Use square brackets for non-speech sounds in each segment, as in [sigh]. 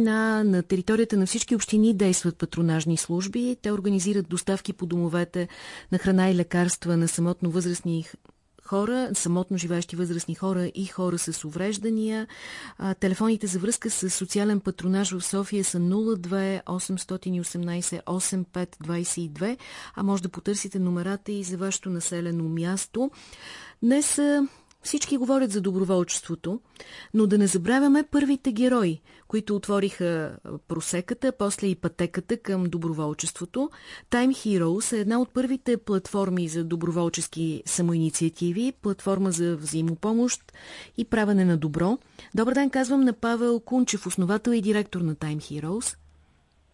община, на територията на всички общини действат патронажни служби. Те организират доставки по домовете на храна и лекарства на самотно възрастни хора, самотно живеещи възрастни хора и хора с увреждания. А, телефоните за връзка с социален патронаж в София са 02 818 8522, а може да потърсите номерата и за вашето населено място. Днес всички говорят за доброволчеството, но да не забравяме първите герои, които отвориха просеката, после и пътеката към доброволчеството. Time Heroes е една от първите платформи за доброволчески самоинициативи, платформа за взаимопомощ и правене на добро. Добър ден, казвам на Павел Кунчев, основател и директор на Time Heroes.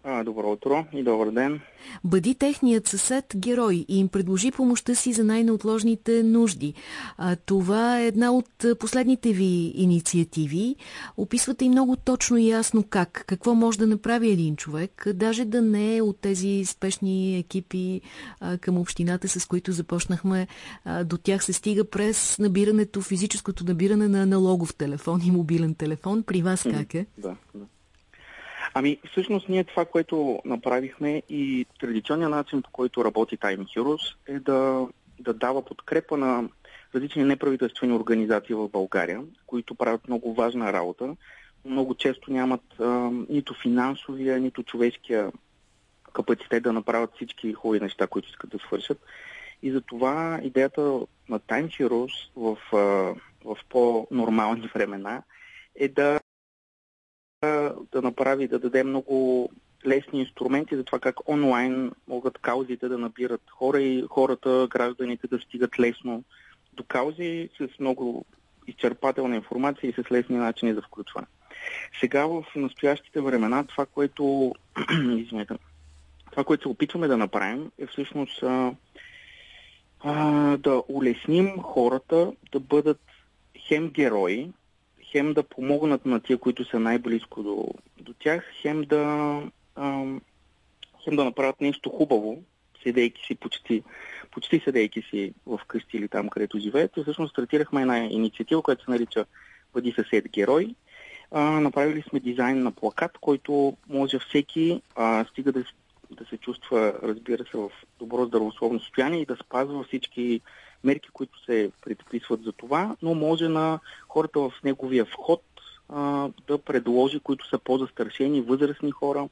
А, добро утро и добър ден. Бъди техният съсед герой и им предложи помощта си за най-неотложните нужди. А, това е една от последните ви инициативи. Описвате и много точно и ясно как. Какво може да направи един човек, даже да не е от тези спешни екипи а, към общината, с които започнахме. А, до тях се стига през набирането, физическото набиране на налогов телефон и мобилен телефон. При вас как е? Да, да. Ами, всъщност ние това, което направихме и традиционният начин, по който работи Time Heroes е да, да дава подкрепа на различни неправителствени организации в България, които правят много важна работа, много често нямат а, нито финансовия, нито човешкия капацитет да направят всички хубави неща, които искат да свършат. И затова идеята на Time Heroes в, в по-нормални [laughs] времена е да да направи, да даде много лесни инструменти за това как онлайн могат каузите да набират хора и хората, гражданите да стигат лесно до каузи с много изчерпателна информация и с лесни начини за включване. Сега в настоящите времена това, което [clears throat] извинете, това, което се опитваме да направим е всъщност а, а, да улесним хората да бъдат хем герои, хем да помогнат на тия, които са най-близко до, до тях, хем да, ам, хем да направят нещо хубаво, седейки си почти, почти седейки си в къщи или там, където живеят. И всъщност стартирахме една инициатива, която се нарича Бъди съсед герой. А, направили сме дизайн на плакат, който може всеки, а, стига да, да се чувства, разбира се, в добро здравословно състояние и да спазва всички мерки, които се предписват за това, но може на хората в неговия вход а, да предложи, които са по-застрашени, възрастни хора,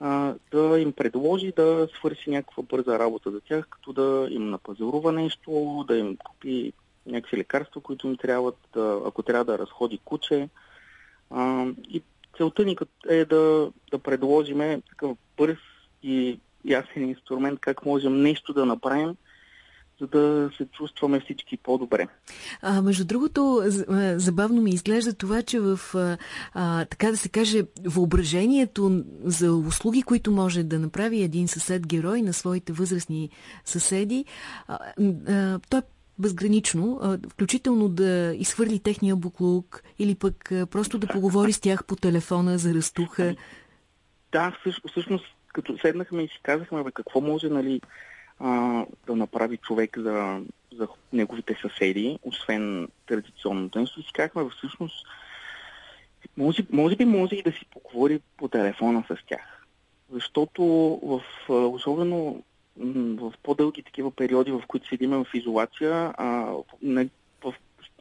а, да им предложи да свърши някаква бърза работа за тях, като да им напазарува нещо, да им купи някакви лекарства, които им трябват, да, ако трябва да разходи куче. А, и целта ни е да, да предложиме такъв бърз и ясен инструмент, как можем нещо да направим, за да се чувстваме всички по-добре. А, между другото, забавно ми изглежда това, че в, а, така да се каже, въображението за услуги, които може да направи един съсед-герой на своите възрастни съседи, а, а, той безгранично, включително да изхвърли техния буклук или пък просто да поговори с тях по телефона за разтуха. Да, всъщност, като седнахме и си казахме, бе, какво може, нали, а, да направи човек за, за неговите съседи, освен традиционното нещо. Си казахме, всъщност, може, може би може и да си поговори по телефона с тях. Защото в, особено в по-дълги такива периоди, в които седиме в изолация, а, в, в,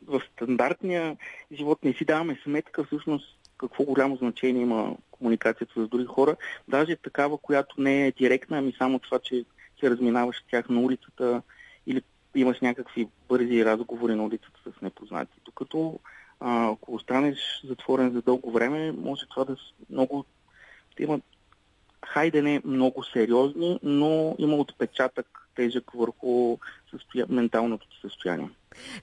в стандартния живот не си даваме сметка всъщност какво голямо значение има комуникацията с други хора, даже такава, която не е директна, ами само това, че се разминаваш с тях на улицата или имаш някакви бързи разговори на улицата с непознати. Докато а, ако останеш затворен за дълго време, може това да много да има хайде не много сериозни, но има отпечатък тежък върху състоя... менталното ти състояние.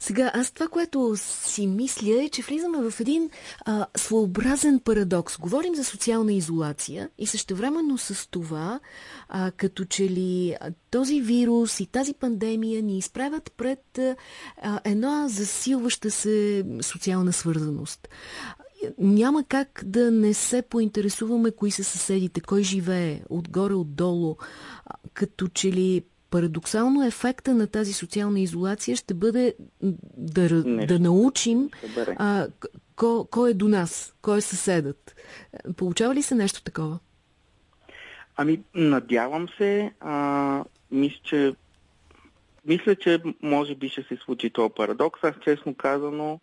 Сега, аз това, което си мисля е, че влизаме в един а, своеобразен парадокс. Говорим за социална изолация и същевременно с това, а, като че ли този вирус и тази пандемия ни изправят пред а, една засилваща се социална свързаност няма как да не се поинтересуваме кои са съседите, кой живее отгоре, отдолу, като че ли Парадоксално ефекта на тази социална изолация ще бъде да, да научим а, ко, кой е до нас, кой е съседът. Получава ли се нещо такова? Ами, надявам се. А, мисля, че мисля, че може би ще се случи този парадокс. Аз честно казано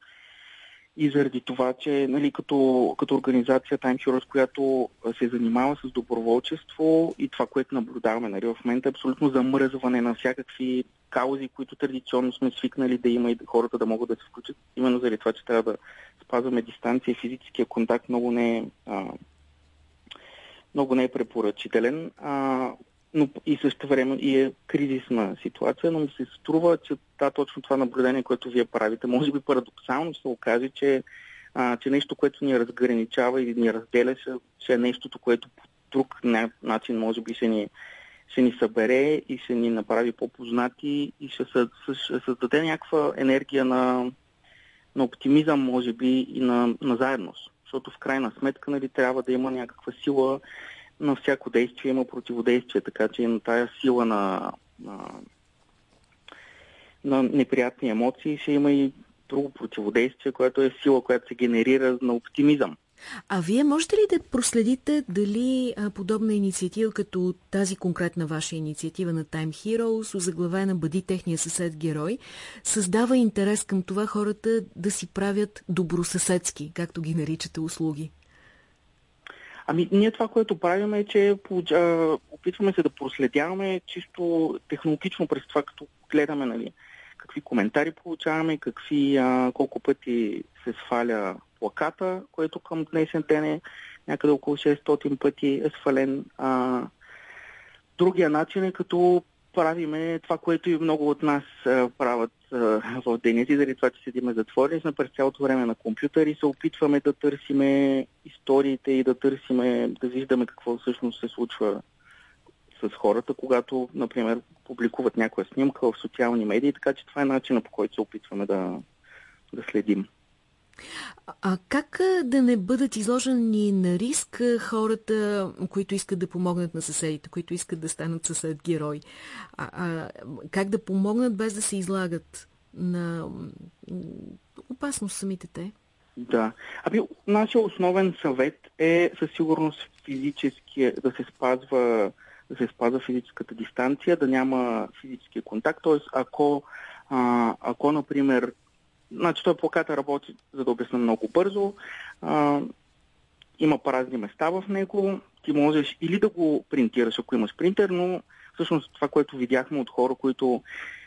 и заради това, че нали, като, като организация Time Heroes, която се занимава с доброволчество и това, което наблюдаваме нали, в момента е абсолютно замръзване на всякакви каузи, които традиционно сме свикнали да има и хората да могат да се включат. Именно заради това, че трябва да спазваме дистанция физическия контакт много не е, много не е препоръчителен. А, но и също време и е кризисна ситуация, но ми се струва, че да, точно това наблюдение, което вие правите, може би парадоксално се окаже, че, а, че нещо, което ни разграничава и ни разделя, ще, ще е нещото, което по друг начин може би ще ни, ще ни събере и ще ни направи по-познати и ще, ще създаде някаква енергия на, на оптимизъм, може би, и на, на заедност. Защото в крайна сметка нали, трябва да има някаква сила на всяко действие има противодействие, така че на тая сила на, на, на неприятни емоции ще има и друго противодействие, което е сила, която се генерира на оптимизъм. А вие можете ли да проследите дали а, подобна инициатива, като тази конкретна ваша инициатива на Time Heroes, озаглавена Бъди техния съсед герой, създава интерес към това хората да си правят добросъседски, както ги наричате, услуги? Ами, ние това, което правим е, че опитваме се да проследяваме чисто технологично през това, като гледаме, нали, какви коментари получаваме, какви, а, колко пъти се сваля плаката, което към днешен ден е някъде около 600 пъти е свален. А, другия начин е като правиме това, което и много от нас правят в деня си, заради това, че седиме затворени сме през цялото време на компютър и се опитваме да търсиме историите и да търсиме, да виждаме какво всъщност се случва с хората, когато, например, публикуват някоя снимка в социални медии, така че това е начинът по който се опитваме да, да следим. А как да не бъдат изложени на риск хората, които искат да помогнат на съседите, които искат да станат съсед герой? А, а, как да помогнат без да се излагат на опасност самите те? Да. Ами, нашия основен съвет е със сигурност физически да се спазва да се спазва физическата дистанция, да няма физически контакт. Т.е. ако, а, ако, например, Значи той плаката работи, за да обясня много бързо. А, има празни места в него. Ти можеш или да го принтираш, ако имаш принтер, но всъщност това, което видяхме от хора, които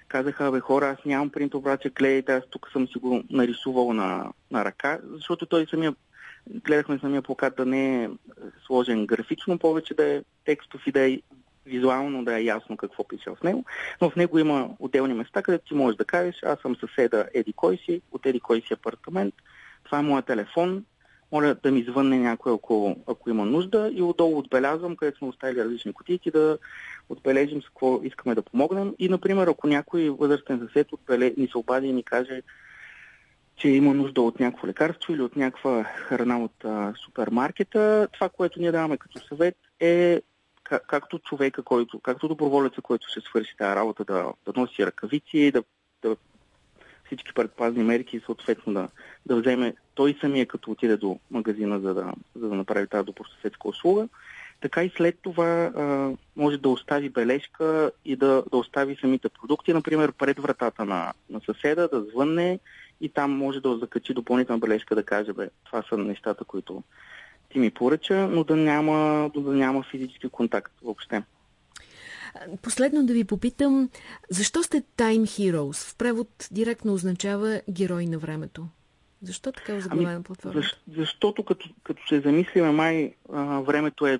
казаха, бе хора, аз нямам принт, обаче гледайте, аз тук съм си го нарисувал на, на ръка, защото той самия, гледахме самия плакат да не е сложен графично, повече да е текстов и да е визуално да е ясно какво пише в него, но в него има отделни места, където ти можеш да кажеш, аз съм съседа Еди кой си, от Еди кой си апартамент, това е моят телефон, моля да ми звънне някой, ако, ако има нужда и отдолу отбелязвам, където сме оставили различни кутийки, да отбележим с какво искаме да помогнем. И, например, ако някой възрастен съсед отбеле... ни се обади и ни каже, че има нужда от някакво лекарство или от някаква храна от а, супермаркета, това, което ние даваме като съвет е как, както човека, който, както доброволеца, който ще свърши тази работа, да, да носи ръкавици, да, да всички предпазни мерки съответно да, да вземе той самия, като отиде до магазина, за да, за да направи тази добросъседска услуга, така и след това а, може да остави бележка и да, да остави самите продукти, например, пред вратата на, на съседа, да звънне и там може да закачи допълнителна бележка, да каже, бе, това са нещата, които ти ми поръча, но да няма, да няма физически контакт въобще. Последно да ви попитам, защо сте Time Heroes? В превод директно означава герой на времето. Защо така озаглавена ами, платформа? Защ, защото като, като се замислиме, май а, времето е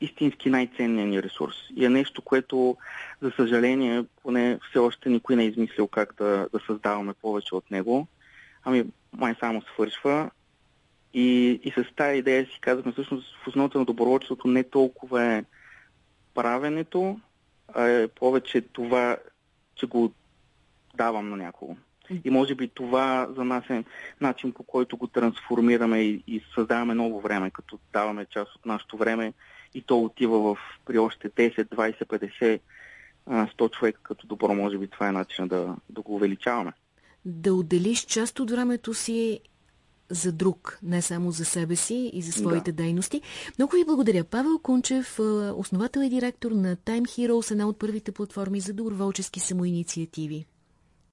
истински най-ценният ни ресурс. И е нещо, което, за съжаление, поне все още никой не е измислил как да, да създаваме повече от него. Ами, май само свършва. И, и с тази идея си казахме, всъщност в основата на доброволчеството не толкова е правенето, а е повече това, че го давам на някого. И може би това за нас е начин по който го трансформираме и, и създаваме ново време, като даваме част от нашето време и то отива в при още 10, 20, 50, 100 човека като добро, може би това е начин да, да го увеличаваме. Да отделиш част от времето си за друг, не само за себе си и за своите да. дейности. Много ви благодаря. Павел Кунчев, основател и директор на Time Heroes, една от първите платформи за доброволчески самоинициативи.